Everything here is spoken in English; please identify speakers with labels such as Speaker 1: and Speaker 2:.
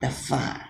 Speaker 1: the fun.